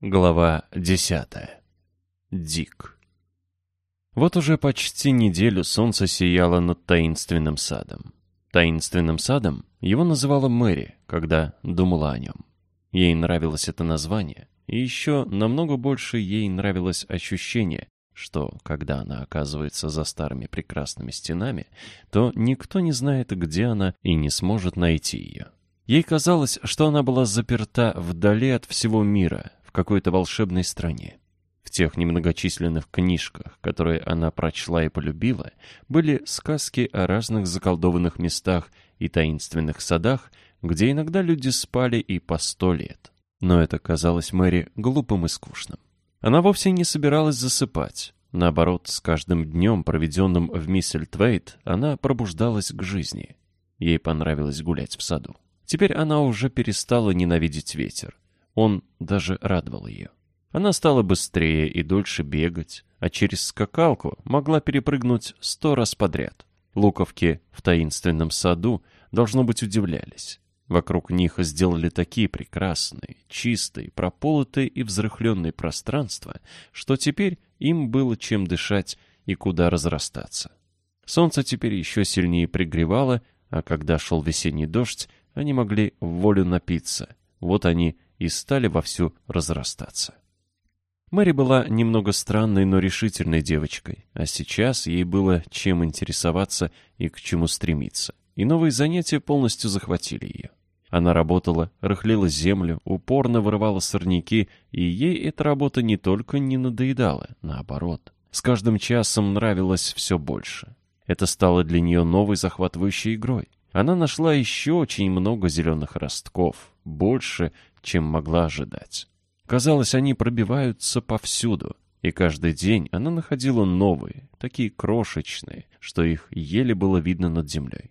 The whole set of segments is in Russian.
Глава десятая. Дик. Вот уже почти неделю солнце сияло над таинственным садом. Таинственным садом его называла Мэри, когда думала о нем. Ей нравилось это название, и еще намного больше ей нравилось ощущение, что, когда она оказывается за старыми прекрасными стенами, то никто не знает, где она, и не сможет найти ее. Ей казалось, что она была заперта вдали от всего мира, какой-то волшебной стране. В тех немногочисленных книжках, которые она прочла и полюбила, были сказки о разных заколдованных местах и таинственных садах, где иногда люди спали и по сто лет. Но это казалось Мэри глупым и скучным. Она вовсе не собиралась засыпать. Наоборот, с каждым днем, проведенным в Миссельтвейт, она пробуждалась к жизни. Ей понравилось гулять в саду. Теперь она уже перестала ненавидеть ветер. Он даже радовал ее. Она стала быстрее и дольше бегать, а через скакалку могла перепрыгнуть сто раз подряд. Луковки в таинственном саду, должно быть, удивлялись. Вокруг них сделали такие прекрасные, чистые, прополотые и взрыхленные пространства, что теперь им было чем дышать и куда разрастаться. Солнце теперь еще сильнее пригревало, а когда шел весенний дождь, они могли в волю напиться. Вот они и стали вовсю разрастаться. Мэри была немного странной, но решительной девочкой, а сейчас ей было чем интересоваться и к чему стремиться. И новые занятия полностью захватили ее. Она работала, рыхлила землю, упорно вырывала сорняки, и ей эта работа не только не надоедала, наоборот. С каждым часом нравилось все больше. Это стало для нее новой захватывающей игрой. Она нашла еще очень много зеленых ростков, больше, чем могла ожидать. Казалось, они пробиваются повсюду, и каждый день она находила новые, такие крошечные, что их еле было видно над землей.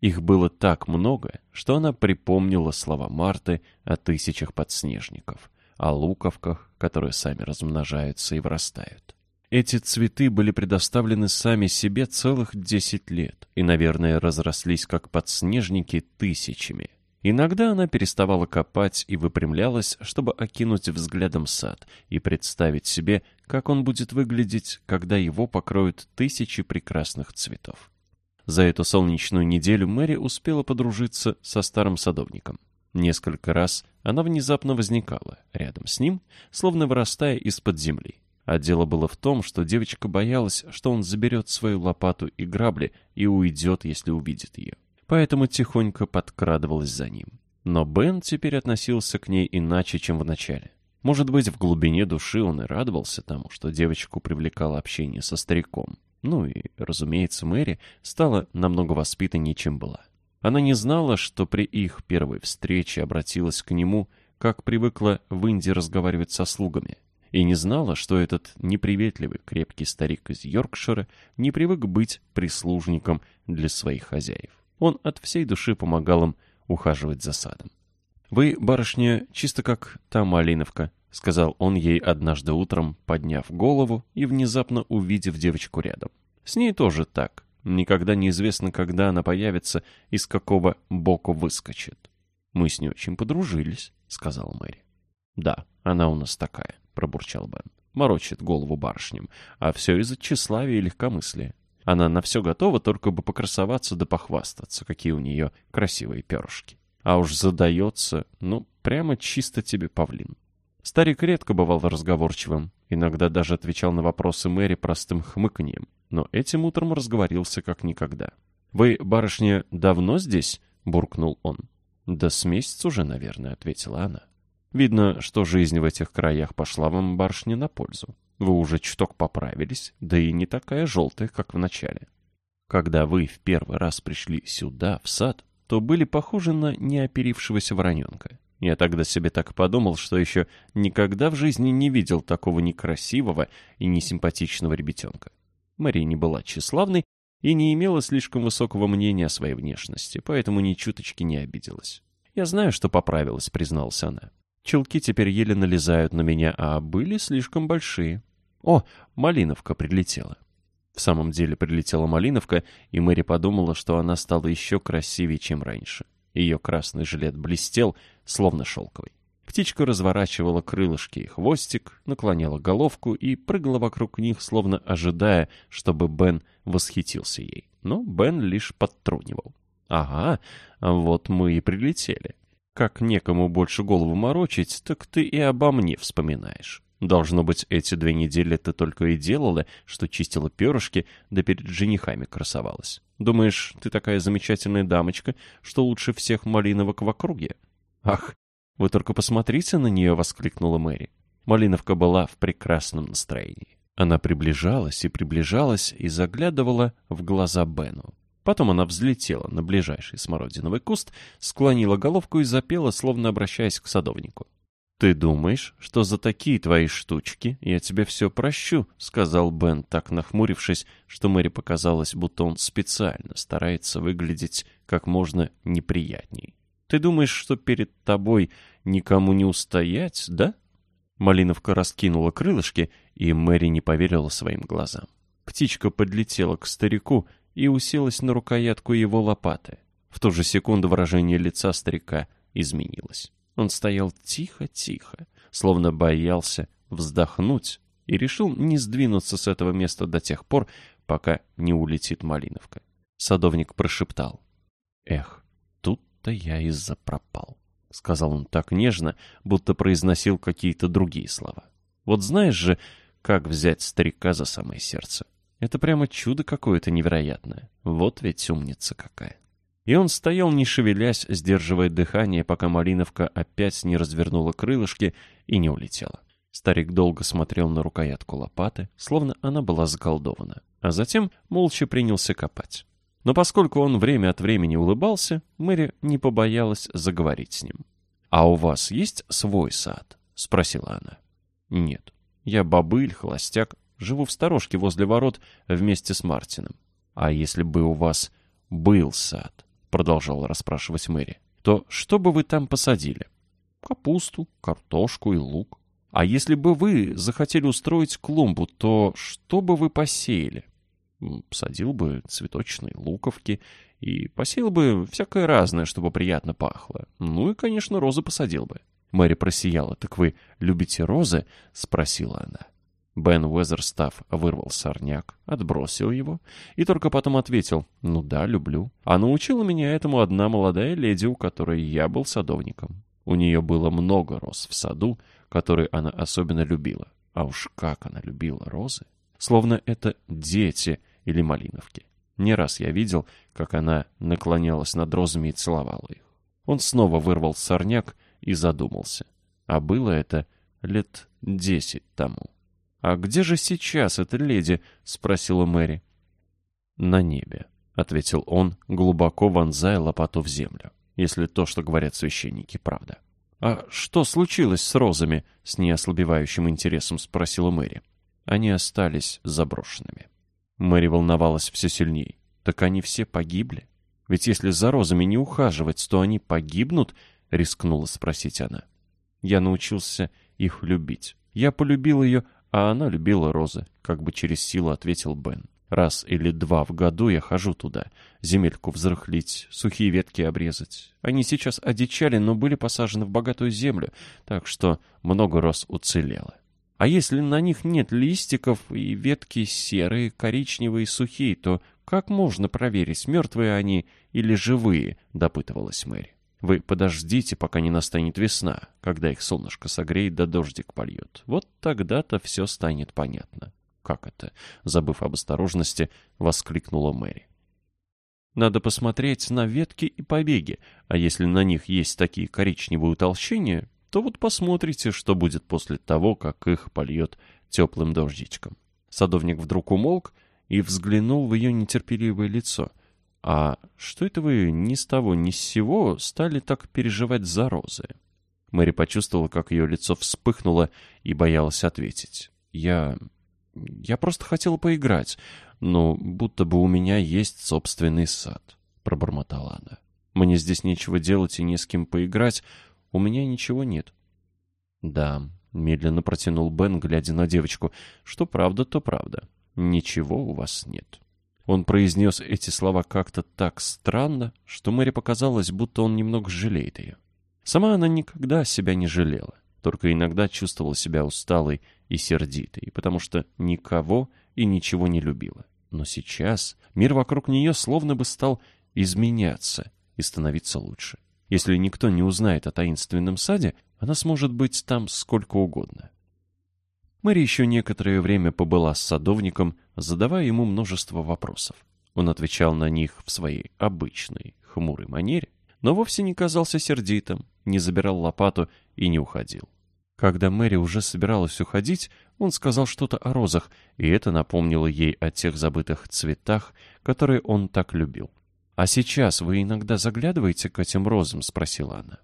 Их было так много, что она припомнила слова Марты о тысячах подснежников, о луковках, которые сами размножаются и вырастают. Эти цветы были предоставлены сами себе целых десять лет и, наверное, разрослись как подснежники тысячами. Иногда она переставала копать и выпрямлялась, чтобы окинуть взглядом сад и представить себе, как он будет выглядеть, когда его покроют тысячи прекрасных цветов. За эту солнечную неделю Мэри успела подружиться со старым садовником. Несколько раз она внезапно возникала рядом с ним, словно вырастая из-под земли. А дело было в том, что девочка боялась, что он заберет свою лопату и грабли и уйдет, если увидит ее поэтому тихонько подкрадывалась за ним. Но Бен теперь относился к ней иначе, чем в начале. Может быть, в глубине души он и радовался тому, что девочку привлекало общение со стариком. Ну и, разумеется, Мэри стала намного воспитаннее, чем была. Она не знала, что при их первой встрече обратилась к нему, как привыкла в Индии разговаривать со слугами, и не знала, что этот неприветливый крепкий старик из Йоркшира не привык быть прислужником для своих хозяев. Он от всей души помогал им ухаживать за садом. «Вы, барышня, чисто как та малиновка», — сказал он ей однажды утром, подняв голову и внезапно увидев девочку рядом. «С ней тоже так. Никогда неизвестно, когда она появится и с какого боку выскочит». «Мы с ней очень подружились», — сказала Мэри. «Да, она у нас такая», — пробурчал Бен. «Морочит голову барышням, а все из-за тщеславия и легкомыслия. Она на все готова, только бы покрасоваться да похвастаться, какие у нее красивые перышки. А уж задается, ну, прямо чисто тебе павлин. Старик редко бывал разговорчивым, иногда даже отвечал на вопросы Мэри простым хмыканьем, но этим утром разговорился как никогда. «Вы, барышня, давно здесь?» — буркнул он. «Да с месяц уже, наверное», — ответила она. «Видно, что жизнь в этих краях пошла вам, барышня, на пользу. Вы уже чуток поправились, да и не такая желтая, как в начале. Когда вы в первый раз пришли сюда, в сад, то были похожи на неоперившегося вороненка. Я тогда себе так подумал, что еще никогда в жизни не видел такого некрасивого и несимпатичного ребятенка. Мария не была тщеславной и не имела слишком высокого мнения о своей внешности, поэтому ни чуточки не обиделась. «Я знаю, что поправилась», — призналась она. «Челки теперь еле налезают на меня, а были слишком большие. О, Малиновка прилетела. В самом деле прилетела Малиновка, и Мэри подумала, что она стала еще красивее, чем раньше. Ее красный жилет блестел, словно шелковый. Птичка разворачивала крылышки и хвостик, наклоняла головку и прыгала вокруг них, словно ожидая, чтобы Бен восхитился ей. Но Бен лишь подтрунивал. «Ага, вот мы и прилетели. Как некому больше голову морочить, так ты и обо мне вспоминаешь. Должно быть, эти две недели ты только и делала, что чистила перышки, да перед женихами красовалась. Думаешь, ты такая замечательная дамочка, что лучше всех малиновок в округе? Ах, «Вы только посмотрите на нее!» — воскликнула Мэри. Малиновка была в прекрасном настроении. Она приближалась и приближалась и заглядывала в глаза Бену. Потом она взлетела на ближайший смородиновый куст, склонила головку и запела, словно обращаясь к садовнику. «Ты думаешь, что за такие твои штучки я тебе все прощу?» — сказал Бен, так нахмурившись, что Мэри показалось, будто он специально старается выглядеть как можно неприятней. Ты думаешь, что перед тобой никому не устоять, да?» Малиновка раскинула крылышки, и Мэри не поверила своим глазам. Птичка подлетела к старику и уселась на рукоятку его лопаты. В ту же секунду выражение лица старика изменилось. Он стоял тихо-тихо, словно боялся вздохнуть, и решил не сдвинуться с этого места до тех пор, пока не улетит Малиновка. Садовник прошептал. «Эх, что я и запропал», — сказал он так нежно, будто произносил какие-то другие слова. «Вот знаешь же, как взять старика за самое сердце? Это прямо чудо какое-то невероятное. Вот ведь умница какая». И он стоял, не шевелясь, сдерживая дыхание, пока Малиновка опять не развернула крылышки и не улетела. Старик долго смотрел на рукоятку лопаты, словно она была заколдована, а затем молча принялся копать. Но поскольку он время от времени улыбался, Мэри не побоялась заговорить с ним. «А у вас есть свой сад?» — спросила она. «Нет. Я бобыль, холостяк, живу в сторожке возле ворот вместе с Мартином. А если бы у вас был сад?» — продолжала расспрашивать Мэри. «То что бы вы там посадили?» «Капусту, картошку и лук. А если бы вы захотели устроить клумбу, то что бы вы посеяли?» Посадил бы цветочные луковки и посеял бы всякое разное, чтобы приятно пахло. Ну и, конечно, розы посадил бы. Мэри просияла. «Так вы любите розы?» — спросила она. Бен Уэзерстаф вырвал сорняк, отбросил его и только потом ответил «Ну да, люблю». А научила меня этому одна молодая леди, у которой я был садовником. У нее было много роз в саду, которые она особенно любила. А уж как она любила розы! Словно это дети, или малиновки. Не раз я видел, как она наклонялась над розами и целовала их. Он снова вырвал сорняк и задумался. А было это лет десять тому. «А где же сейчас эта леди?» — спросила Мэри. «На небе», — ответил он, глубоко вонзая лопату в землю, если то, что говорят священники, правда. «А что случилось с розами?» — с неослабевающим интересом спросила Мэри. Они остались заброшенными. Мэри волновалась все сильнее. Так они все погибли? Ведь если за розами не ухаживать, то они погибнут, рискнула спросить она. Я научился их любить. Я полюбил ее, а она любила розы, как бы через силу ответил Бен. Раз или два в году я хожу туда, земельку взрыхлить, сухие ветки обрезать. Они сейчас одичали, но были посажены в богатую землю, так что много роз уцелело. А если на них нет листиков и ветки серые, коричневые, сухие, то как можно проверить, мертвые они или живые?» — допытывалась Мэри. «Вы подождите, пока не настанет весна, когда их солнышко согреет да дождик польет. Вот тогда-то все станет понятно». «Как это?» — забыв об осторожности, воскликнула Мэри. «Надо посмотреть на ветки и побеги, а если на них есть такие коричневые утолщения, то вот посмотрите, что будет после того, как их польет теплым дождичком. Садовник вдруг умолк и взглянул в ее нетерпеливое лицо. «А что это вы ни с того ни с сего стали так переживать за розы?» Мэри почувствовала, как ее лицо вспыхнуло и боялась ответить. «Я... я просто хотела поиграть, но будто бы у меня есть собственный сад», — пробормотала она. «Мне здесь нечего делать и не с кем поиграть, у меня ничего нет». «Да», — медленно протянул Бен, глядя на девочку. «Что правда, то правда. Ничего у вас нет». Он произнес эти слова как-то так странно, что Мэри показалось, будто он немного жалеет ее. Сама она никогда себя не жалела, только иногда чувствовала себя усталой и сердитой, потому что никого и ничего не любила. Но сейчас мир вокруг нее словно бы стал изменяться и становиться лучше. Если никто не узнает о таинственном саде, она сможет быть там сколько угодно. Мэри еще некоторое время побыла с садовником, задавая ему множество вопросов. Он отвечал на них в своей обычной, хмурой манере, но вовсе не казался сердитым, не забирал лопату и не уходил. Когда Мэри уже собиралась уходить, он сказал что-то о розах, и это напомнило ей о тех забытых цветах, которые он так любил. «А сейчас вы иногда заглядываете к этим розам?» — спросила она.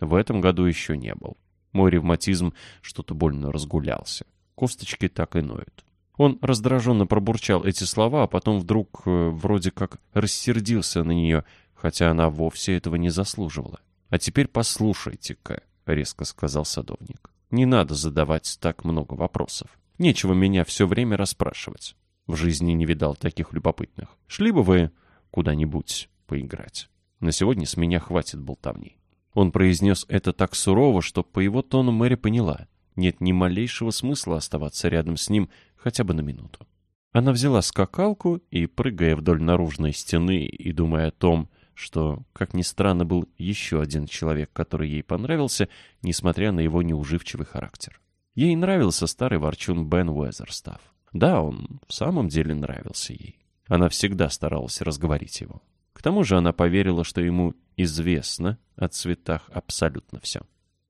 В этом году еще не был. Мой ревматизм что-то больно разгулялся. Косточки так и ноют. Он раздраженно пробурчал эти слова, а потом вдруг э, вроде как рассердился на нее, хотя она вовсе этого не заслуживала. «А теперь послушайте-ка», — резко сказал садовник. «Не надо задавать так много вопросов. Нечего меня все время расспрашивать. В жизни не видал таких любопытных. Шли бы вы куда-нибудь поиграть. На сегодня с меня хватит болтовни». Он произнес это так сурово, что по его тону Мэри поняла. Нет ни малейшего смысла оставаться рядом с ним хотя бы на минуту. Она взяла скакалку и, прыгая вдоль наружной стены и думая о том, что, как ни странно, был еще один человек, который ей понравился, несмотря на его неуживчивый характер. Ей нравился старый ворчун Бен Уэзерстаф. Да, он в самом деле нравился ей. Она всегда старалась разговорить его. К тому же она поверила, что ему известно о цветах абсолютно все.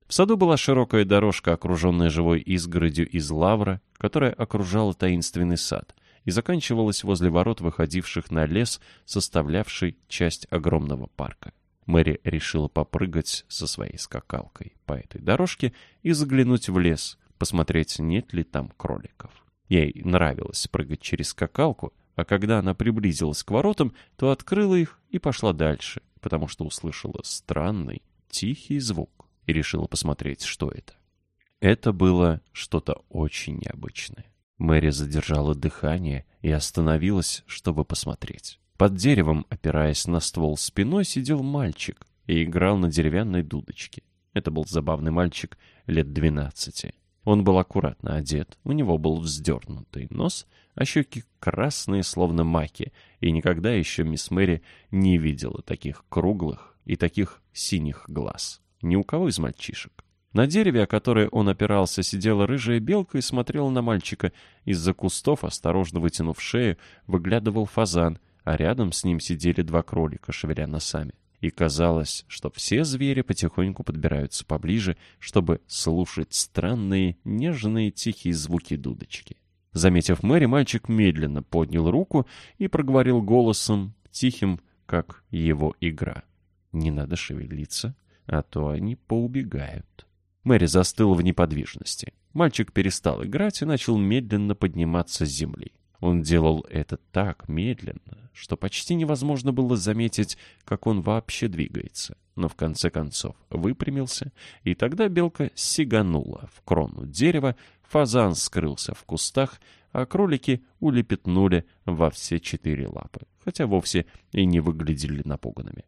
В саду была широкая дорожка, окруженная живой изгородью из лавра, которая окружала таинственный сад — и заканчивалась возле ворот, выходивших на лес, составлявший часть огромного парка. Мэри решила попрыгать со своей скакалкой по этой дорожке и заглянуть в лес, посмотреть, нет ли там кроликов. Ей нравилось прыгать через скакалку, а когда она приблизилась к воротам, то открыла их и пошла дальше, потому что услышала странный, тихий звук и решила посмотреть, что это. Это было что-то очень необычное. Мэри задержала дыхание и остановилась, чтобы посмотреть. Под деревом, опираясь на ствол спиной, сидел мальчик и играл на деревянной дудочке. Это был забавный мальчик лет двенадцати. Он был аккуратно одет, у него был вздернутый нос, а щеки красные, словно маки, и никогда еще мисс Мэри не видела таких круглых и таких синих глаз. Ни у кого из мальчишек. На дереве, о которое он опирался, сидела рыжая белка и смотрела на мальчика. Из-за кустов, осторожно вытянув шею, выглядывал фазан, а рядом с ним сидели два кролика, шевеля носами. И казалось, что все звери потихоньку подбираются поближе, чтобы слушать странные, нежные, тихие звуки дудочки. Заметив Мэри, мальчик медленно поднял руку и проговорил голосом, тихим, как его игра. «Не надо шевелиться, а то они поубегают». Мэри застыла в неподвижности. Мальчик перестал играть и начал медленно подниматься с земли. Он делал это так медленно, что почти невозможно было заметить, как он вообще двигается. Но в конце концов выпрямился, и тогда белка сиганула в крону дерева, фазан скрылся в кустах, а кролики улепетнули во все четыре лапы, хотя вовсе и не выглядели напуганными.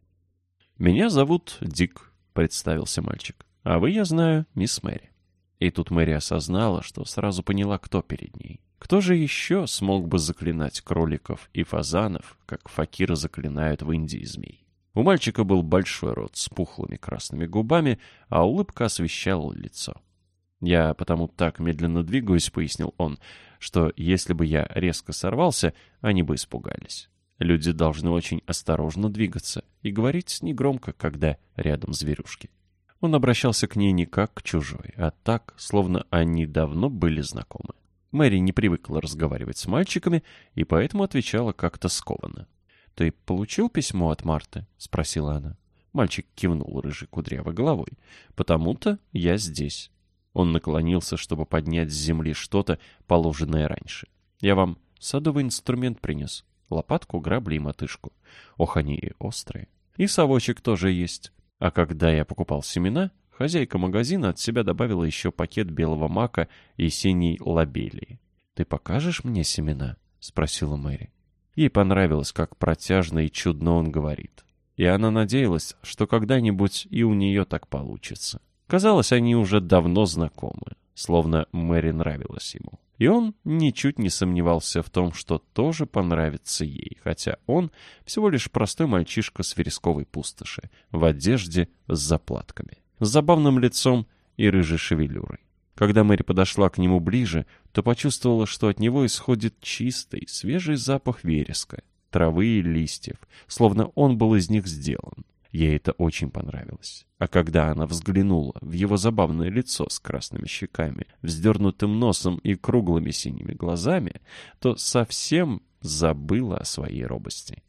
«Меня зовут Дик», — представился мальчик. А вы, я знаю, мисс Мэри. И тут Мэри осознала, что сразу поняла, кто перед ней. Кто же еще смог бы заклинать кроликов и фазанов, как факиры заклинают в Индии змей? У мальчика был большой рот с пухлыми красными губами, а улыбка освещала лицо. «Я потому так медленно двигаюсь», — пояснил он, «что если бы я резко сорвался, они бы испугались. Люди должны очень осторожно двигаться и говорить негромко, когда рядом зверюшки». Он обращался к ней не как к чужой, а так, словно они давно были знакомы. Мэри не привыкла разговаривать с мальчиками и поэтому отвечала как-то скованно. «Ты получил письмо от Марты?» — спросила она. Мальчик кивнул рыжей кудрявой головой. «Потому-то я здесь». Он наклонился, чтобы поднять с земли что-то, положенное раньше. «Я вам садовый инструмент принес. Лопатку, грабли и мотышку. Ох, они и острые. И совочек тоже есть. А когда я покупал семена, хозяйка магазина от себя добавила еще пакет белого мака и синей лобелии. «Ты покажешь мне семена?» — спросила Мэри. Ей понравилось, как протяжно и чудно он говорит. и она надеялась, что когда-нибудь и у нее так получится. Казалось, они уже давно знакомы, словно Мэри нравилась ему. И он ничуть не сомневался в том, что тоже понравится ей, хотя он всего лишь простой мальчишка с вересковой пустоши, в одежде с заплатками, с забавным лицом и рыжей шевелюрой. Когда Мэри подошла к нему ближе, то почувствовала, что от него исходит чистый, свежий запах вереска, травы и листьев, словно он был из них сделан. Ей это очень понравилось. А когда она взглянула в его забавное лицо с красными щеками, вздернутым носом и круглыми синими глазами, то совсем забыла о своей робости.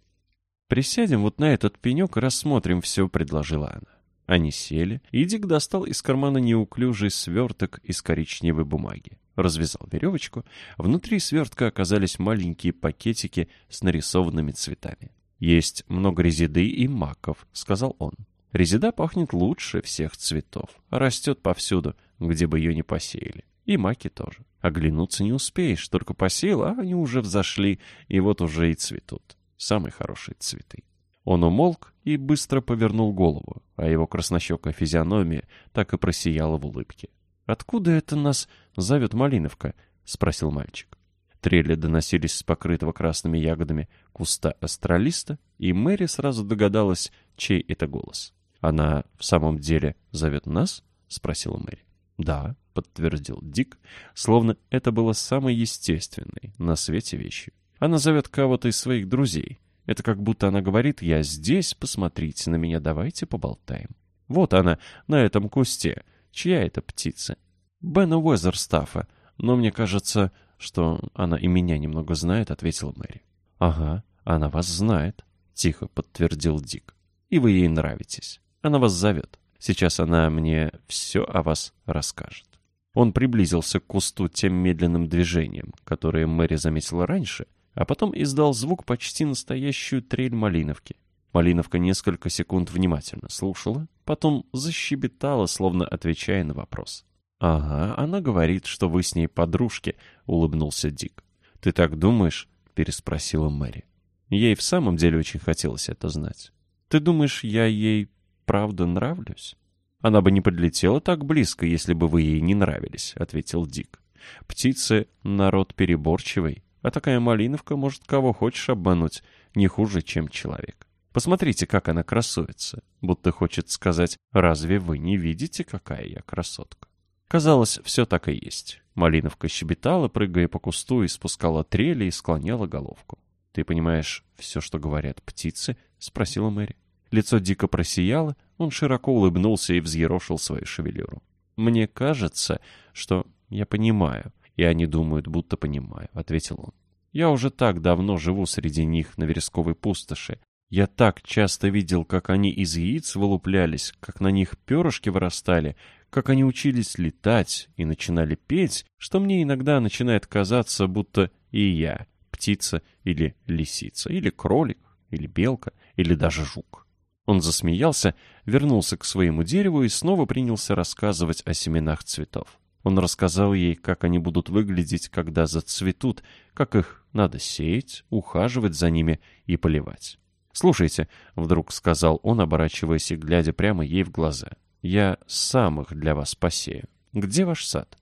«Присядем вот на этот пенек и рассмотрим все», — предложила она. Они сели, и Дик достал из кармана неуклюжий сверток из коричневой бумаги. Развязал веревочку. Внутри свертка оказались маленькие пакетики с нарисованными цветами. «Есть много резиды и маков», — сказал он. «Резида пахнет лучше всех цветов. Растет повсюду, где бы ее ни посеяли. И маки тоже. Оглянуться не успеешь, только посеял, а они уже взошли, и вот уже и цветут. Самые хорошие цветы». Он умолк и быстро повернул голову, а его краснощекая физиономия так и просияла в улыбке. «Откуда это нас зовет Малиновка?» — спросил мальчик. Трели доносились с покрытого красными ягодами куста астралиста, и Мэри сразу догадалась, чей это голос. «Она в самом деле зовет нас?» — спросила Мэри. «Да», — подтвердил Дик, словно это было самой естественной на свете вещью. «Она зовет кого-то из своих друзей. Это как будто она говорит, я здесь, посмотрите на меня, давайте поболтаем. Вот она, на этом кусте. Чья это птица? Бена Уэзерстафа. Но мне кажется, что она и меня немного знает, ответила Мэри. Ага, она вас знает, тихо подтвердил Дик. И вы ей нравитесь. Она вас зовет. Сейчас она мне все о вас расскажет. Он приблизился к кусту тем медленным движением, которое Мэри заметила раньше, а потом издал звук почти настоящую трель малиновки. Малиновка несколько секунд внимательно слушала, потом защебетала, словно отвечая на вопрос. «Ага, она говорит, что вы с ней подружки», — улыбнулся Дик. «Ты так думаешь?» — переспросила Мэри. Ей в самом деле очень хотелось это знать. «Ты думаешь, я ей правда нравлюсь?» «Она бы не подлетела так близко, если бы вы ей не нравились», — ответил Дик. «Птицы — народ переборчивый, а такая малиновка может кого хочешь обмануть, не хуже, чем человек. Посмотрите, как она красуется, будто хочет сказать «Разве вы не видите, какая я красотка?» Казалось, все так и есть. Малиновка щебетала, прыгая по кусту, и спускала трели и склоняла головку. «Ты понимаешь все, что говорят птицы?» — спросила Мэри. Лицо дико просияло, он широко улыбнулся и взъерошил свою шевелюру. «Мне кажется, что я понимаю, и они думают, будто понимаю», — ответил он. «Я уже так давно живу среди них на вересковой пустоши. Я так часто видел, как они из яиц вылуплялись, как на них перышки вырастали, как они учились летать и начинали петь, что мне иногда начинает казаться, будто и я птица или лисица, или кролик, или белка, или даже жук. Он засмеялся, вернулся к своему дереву и снова принялся рассказывать о семенах цветов. Он рассказал ей, как они будут выглядеть, когда зацветут, как их надо сеять, ухаживать за ними и поливать. «Слушайте», — вдруг сказал он, оборачиваясь и глядя прямо ей в глаза, я сам их для вас посею. Где ваш сад?»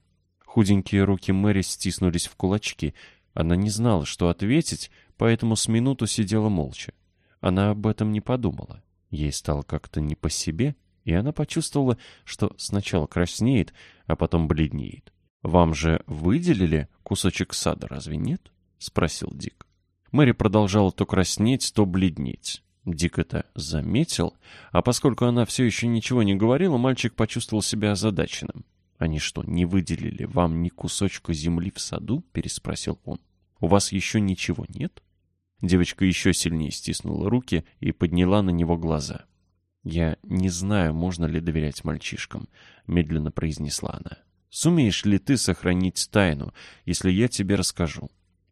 Худенькие руки Мэри стиснулись в кулачки. Она не знала, что ответить, поэтому с минуту сидела молча. Она об этом не подумала. Ей стало как-то не по себе, и она почувствовала, что сначала краснеет, а потом бледнеет. «Вам же выделили кусочек сада, разве нет?» — спросил Дик. Мэри продолжала то краснеть, то бледнеть. Дик это заметил, а поскольку она все еще ничего не говорила, мальчик почувствовал себя озадаченным. «Они что, не выделили вам ни кусочка земли в саду?» — переспросил он. «У вас еще ничего нет?» Девочка еще сильнее стиснула руки и подняла на него глаза. «Я не знаю, можно ли доверять мальчишкам», — медленно произнесла она. «Сумеешь ли ты сохранить тайну, если я тебе расскажу?»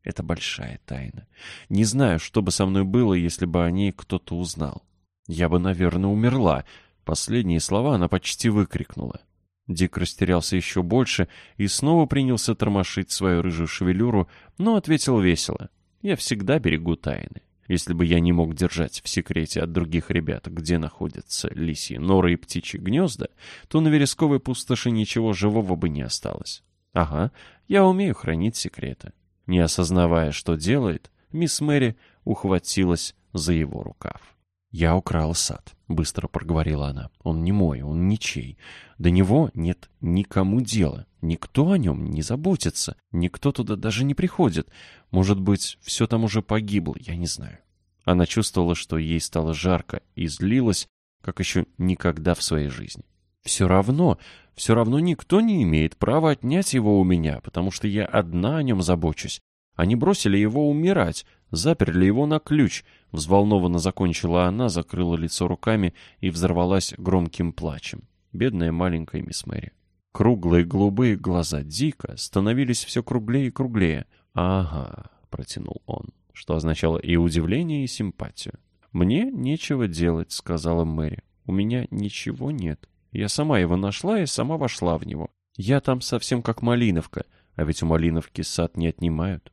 Это большая тайна. Не знаю, что бы со мной было, если бы о ней кто-то узнал. Я бы, наверное, умерла. Последние слова она почти выкрикнула. Дик растерялся еще больше и снова принялся тормошить свою рыжую шевелюру, но ответил весело. «Я всегда берегу тайны. Если бы я не мог держать в секрете от других ребят, где находятся лисьи норы и птичьи гнезда, то на вересковой пустоши ничего живого бы не осталось. Ага, я умею хранить секреты. Не осознавая, что делает, мисс Мэри ухватилась за его рукав. «Я украла сад», — быстро проговорила она. «Он не мой, он ничей. До него нет никому дела. Никто о нем не заботится. Никто туда даже не приходит. Может быть, все там уже погибло, я не знаю». Она чувствовала, что ей стало жарко, и злилась, как еще никогда в своей жизни. «Все равно, все равно никто не имеет права отнять его у меня, потому что я одна о нем забочусь. Они бросили его умирать, заперли его на ключ. Взволнованно закончила она, закрыла лицо руками и взорвалась громким плачем. Бедная маленькая мисс Мэри. Круглые голубые глаза Дика становились все круглее и круглее. «Ага», — протянул он, что означало и удивление, и симпатию. «Мне нечего делать», — сказала Мэри. «У меня ничего нет. Я сама его нашла и сама вошла в него. Я там совсем как Малиновка, а ведь у Малиновки сад не отнимают».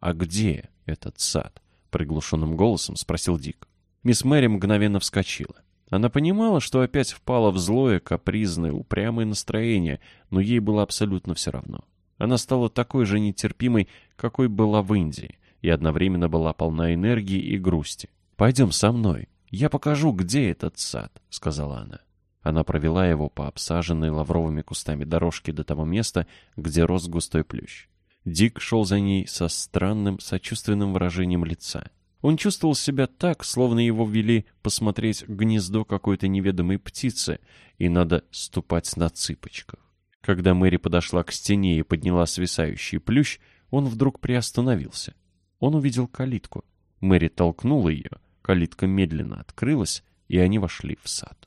«А где этот сад?» — приглушенным голосом спросил Дик. Мисс Мэри мгновенно вскочила. Она понимала, что опять впала в злое, капризное, упрямое настроение, но ей было абсолютно все равно. Она стала такой же нетерпимой, какой была в Индии, и одновременно была полна энергии и грусти. «Пойдем со мной. Я покажу, где этот сад», — сказала она. Она провела его по обсаженной лавровыми кустами дорожке до того места, где рос густой плющ. Дик шел за ней со странным, сочувственным выражением лица. Он чувствовал себя так, словно его вели посмотреть гнездо какой-то неведомой птицы, и надо ступать на цыпочках. Когда Мэри подошла к стене и подняла свисающий плющ, он вдруг приостановился. Он увидел калитку. Мэри толкнула ее, калитка медленно открылась, и они вошли в сад.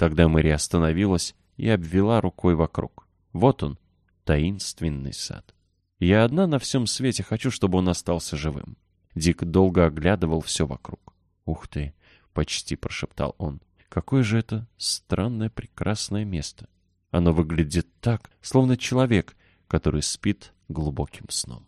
Тогда Мэри остановилась и обвела рукой вокруг. Вот он, таинственный сад. Я одна на всем свете хочу, чтобы он остался живым. Дик долго оглядывал все вокруг. «Ух ты!» — почти прошептал он. «Какое же это странное прекрасное место! Оно выглядит так, словно человек, который спит глубоким сном».